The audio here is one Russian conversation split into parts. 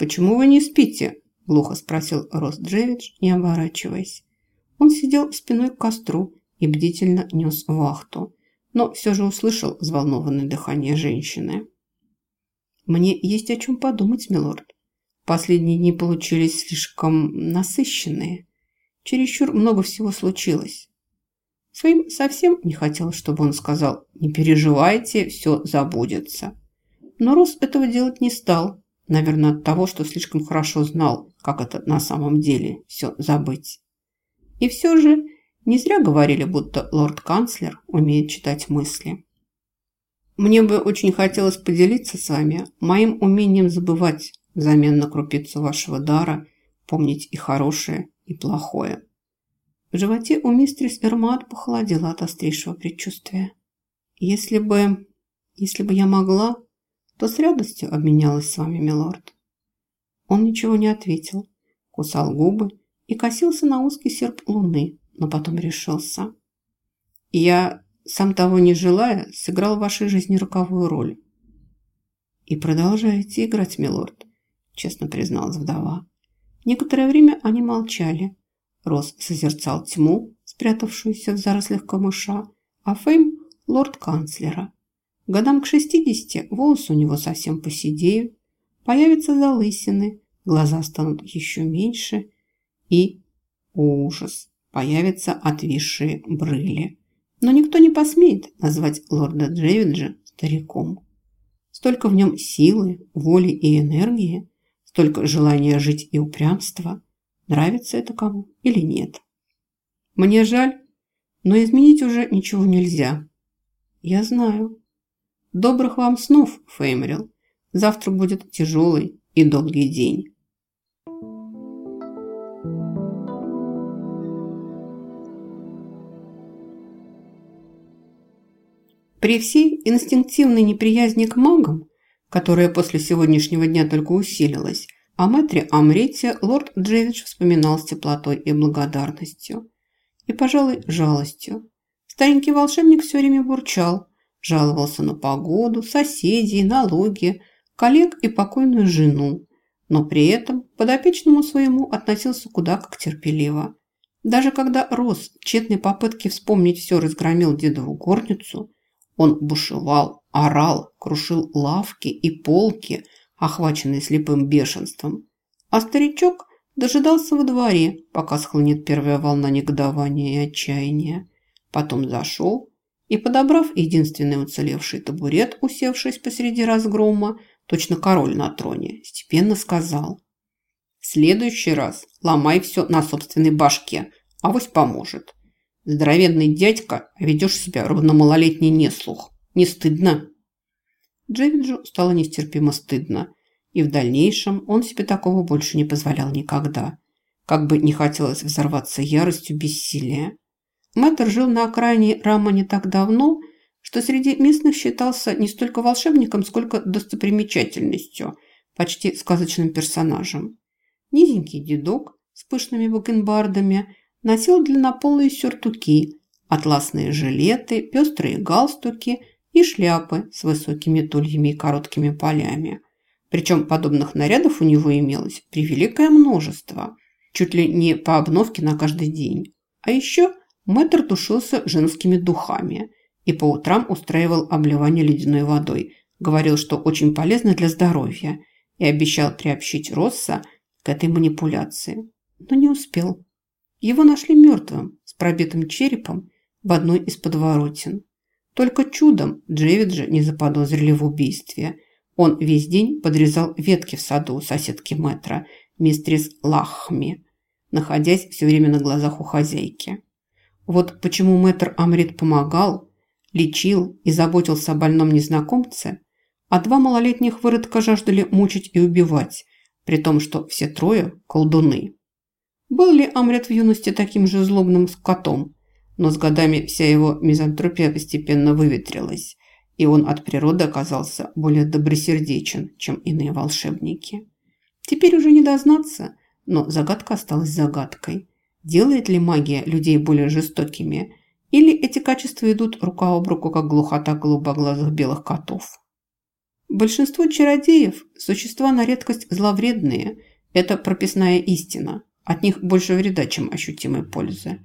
«Почему вы не спите?» – глухо спросил Рос Джевидж, не оборачиваясь. Он сидел спиной к костру и бдительно нес вахту, но все же услышал взволнованное дыхание женщины. «Мне есть о чем подумать, милорд. Последние дни получились слишком насыщенные. Чересчур много всего случилось. Своим совсем не хотелось, чтобы он сказал «Не переживайте, все забудется». Но Рос этого делать не стал. Наверное, от того, что слишком хорошо знал, как это на самом деле все забыть. И все же не зря говорили, будто лорд-канцлер умеет читать мысли. Мне бы очень хотелось поделиться с вами моим умением забывать взамен на крупицу вашего дара, помнить и хорошее, и плохое. В животе у мистерис Эрмат похолодело от острейшего предчувствия. Если бы... если бы я могла, то с радостью обменялась с вами, милорд. Он ничего не ответил, кусал губы и косился на узкий серп луны, но потом решился. Я, сам того не желая, сыграл в вашей жизни роковую роль. И продолжаете играть, милорд, честно призналась вдова. Некоторое время они молчали, Рос созерцал тьму, спрятавшуюся в зарослях камыша, а Фейм – лорд-канцлера. Годам к 60 волосы у него совсем посидеют, появятся залысины, глаза станут еще меньше и, ужас, появятся отвисшие брыли. Но никто не посмеет назвать лорда Джевиджа стариком. Столько в нем силы, воли и энергии, столько желания жить и упрямства – нравится это кому или нет. Мне жаль, но изменить уже ничего нельзя. Я знаю. Добрых вам снов, Феймрил. Завтра будет тяжелый и долгий день. При всей инстинктивной неприязни к магам, которая после сегодняшнего дня только усилилась, о мэтре Амрите лорд Джевидж вспоминал с теплотой и благодарностью. И, пожалуй, жалостью. Старенький волшебник все время бурчал, жаловался на погоду, соседей, налоги, коллег и покойную жену, но при этом подопечному своему относился куда как терпеливо. Даже когда Рос в тщетной попытке вспомнить все разгромил дедову горницу, он бушевал, орал, крушил лавки и полки – охваченный слепым бешенством. А старичок дожидался во дворе, пока схлынет первая волна негодования и отчаяния. Потом зашел и, подобрав единственный уцелевший табурет, усевшись посреди разгрома, точно король на троне, степенно сказал «В следующий раз ломай все на собственной башке, авось поможет. Здоровенный дядька, а ведешь себя ровно малолетний неслух. Не стыдно?» Джевиджу стало нестерпимо стыдно, и в дальнейшем он себе такого больше не позволял никогда. Как бы не хотелось взорваться яростью бессилия. Мэтр жил на окраине Рама не так давно, что среди местных считался не столько волшебником, сколько достопримечательностью, почти сказочным персонажем. Низенький дедок с пышными бакенбардами носил длиннополые сюртуки, атласные жилеты, пестрые галстуки и шляпы с высокими тульями и короткими полями. Причем подобных нарядов у него имелось превеликое множество, чуть ли не по обновке на каждый день. А еще мэтр тушился женскими духами и по утрам устраивал обливание ледяной водой, говорил, что очень полезно для здоровья и обещал приобщить Росса к этой манипуляции. Но не успел. Его нашли мертвым, с пробитым черепом в одной из подворотен. Только чудом Джевиджа не заподозрили в убийстве. Он весь день подрезал ветки в саду у соседки Мэтра, мистрис Лахми, находясь все время на глазах у хозяйки. Вот почему Мэтр Амрит помогал, лечил и заботился о больном незнакомце, а два малолетних выродка жаждали мучить и убивать, при том, что все трое – колдуны. Был ли Амрит в юности таким же злобным скотом, но с годами вся его мизантропия постепенно выветрилась, и он от природы оказался более добросердечен, чем иные волшебники. Теперь уже не дознаться, но загадка осталась загадкой. Делает ли магия людей более жестокими, или эти качества идут рука об руку, как глухота голубоглазых белых котов? Большинство чародеев – существа на редкость зловредные. Это прописная истина. От них больше вреда, чем ощутимой пользы.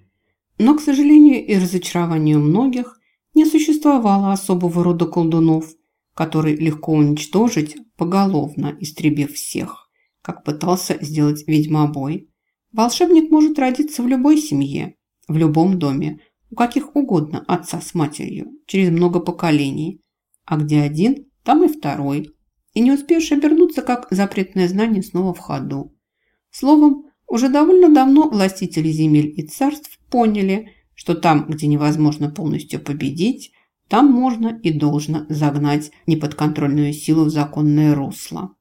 Но, к сожалению и разочарованию многих, не существовало особого рода колдунов, который легко уничтожить, поголовно истребив всех, как пытался сделать ведьмобой. Волшебник может родиться в любой семье, в любом доме, у каких угодно отца с матерью, через много поколений. А где один, там и второй. И не успеешь обернуться, как запретное знание снова в ходу. Словом, уже довольно давно властители земель и царств поняли, что там, где невозможно полностью победить, там можно и должно загнать неподконтрольную силу в законное русло.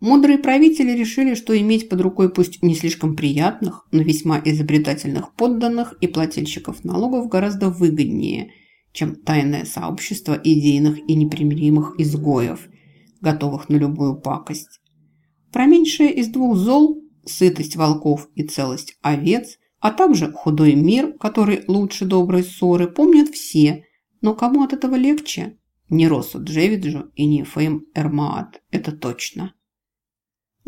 Мудрые правители решили, что иметь под рукой пусть не слишком приятных, но весьма изобретательных подданных и плательщиков налогов гораздо выгоднее, чем тайное сообщество идейных и непримиримых изгоев, готовых на любую пакость. Про меньшее из двух зол – сытость волков и целость овец, а также худой мир, который лучше доброй ссоры, помнят все, но кому от этого легче? Не Росу Джевиджу и не Фейм Эрмаат, это точно.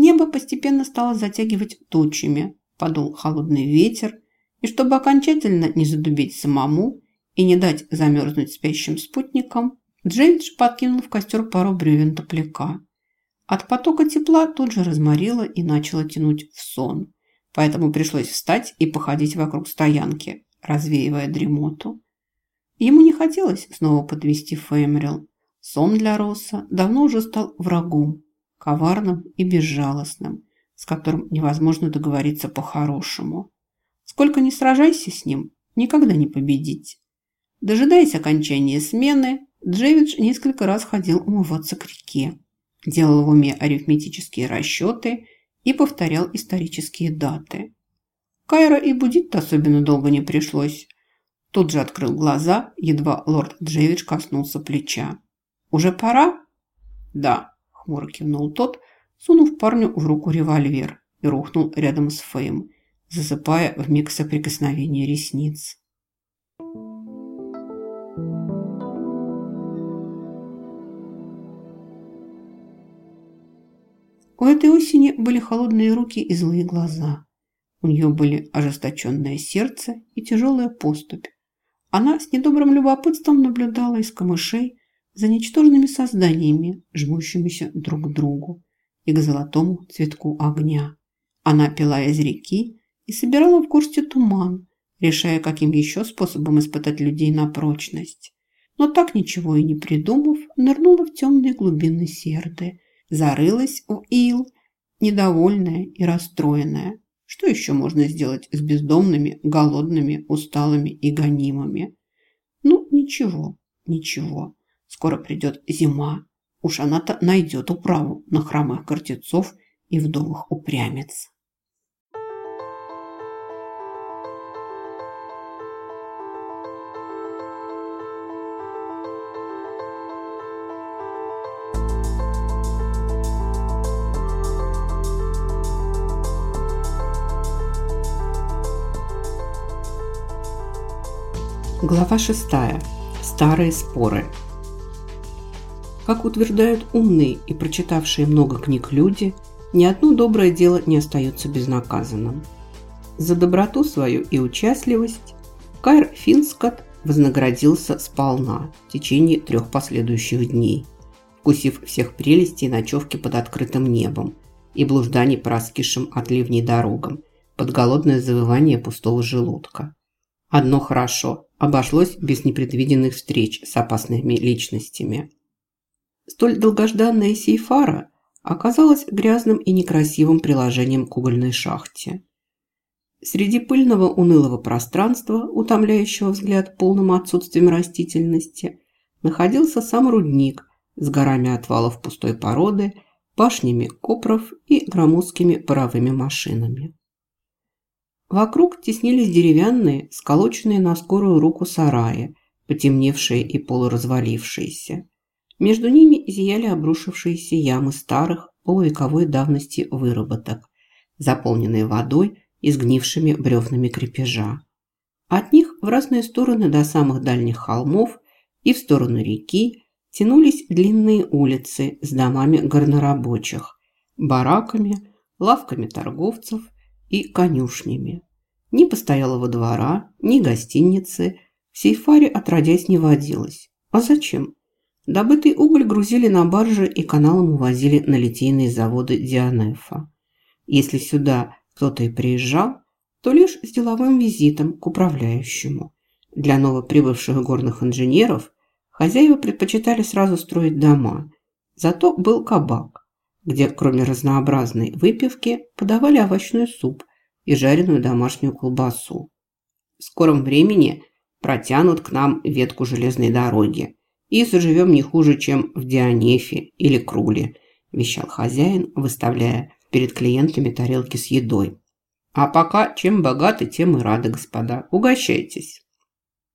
Небо постепенно стало затягивать тучами, подул холодный ветер, и чтобы окончательно не задубить самому и не дать замерзнуть спящим спутникам, Джейдж подкинул в костер пару бревен топляка. От потока тепла тут же разморило и начало тянуть в сон, поэтому пришлось встать и походить вокруг стоянки, развеивая дремоту. Ему не хотелось снова подвести Феймрил. Сон для Росса давно уже стал врагом, коварным и безжалостным, с которым невозможно договориться по-хорошему. Сколько ни сражайся с ним, никогда не победить. Дожидаясь окончания смены, Джевидж несколько раз ходил умываться к реке, делал в уме арифметические расчеты и повторял исторические даты. Кайра и будить-то особенно долго не пришлось. Тут же открыл глаза, едва лорд Джевидж коснулся плеча. «Уже пора?» «Да», хмуро кивнул тот, сунув парню в руку револьвер и рухнул рядом с Фейм, засыпая в миг соприкосновения ресниц. У этой осени были холодные руки и злые глаза. У нее были ожесточенное сердце и тяжелая поступь. Она с недобрым любопытством наблюдала из камышей за ничтожными созданиями, жмущимися друг к другу и к золотому цветку огня. Она пила из реки и собирала в горсти туман, решая, каким еще способом испытать людей на прочность. Но так ничего и не придумав, нырнула в темные глубины серды, зарылась в ил, недовольная и расстроенная. Что еще можно сделать с бездомными, голодными, усталыми и гонимыми? Ну, ничего, ничего. Скоро придет зима. Уж она-то найдет управу на хромых гордецов и вдовых упрямец. Глава шестая. Старые споры. Как утверждают умные и прочитавшие много книг люди, ни одно доброе дело не остается безнаказанным. За доброту свою и участливость Кайр Финскот вознаградился сполна в течение трех последующих дней, вкусив всех прелестей ночевки под открытым небом и блужданий по раскисшим от ливней дорогам под голодное завывание пустого желудка. Одно хорошо – обошлось без непредвиденных встреч с опасными личностями – Столь долгожданная сейфара оказалась грязным и некрасивым приложением к угольной шахте. Среди пыльного унылого пространства, утомляющего взгляд полным отсутствием растительности, находился сам рудник с горами отвалов пустой породы, башнями копров и громоздкими паровыми машинами. Вокруг теснились деревянные, сколоченные на скорую руку сараи, потемневшие и полуразвалившиеся. Между ними зияли обрушившиеся ямы старых полувековой давности выработок, заполненные водой и сгнившими бревнами крепежа. От них в разные стороны до самых дальних холмов и в сторону реки тянулись длинные улицы с домами горнорабочих, бараками, лавками торговцев и конюшнями. Ни постоялого двора, ни гостиницы в Сейфаре отродясь не водилось. А зачем? Добытый уголь грузили на баржи и каналом увозили на литейные заводы Дианефа. Если сюда кто-то и приезжал, то лишь с деловым визитом к управляющему. Для новоприбывших горных инженеров хозяева предпочитали сразу строить дома. Зато был кабак, где кроме разнообразной выпивки подавали овощной суп и жареную домашнюю колбасу. В скором времени протянут к нам ветку железной дороги и заживем не хуже, чем в Дионефе или Круле, вещал хозяин, выставляя перед клиентами тарелки с едой. А пока чем богаты, тем и рады, господа. Угощайтесь.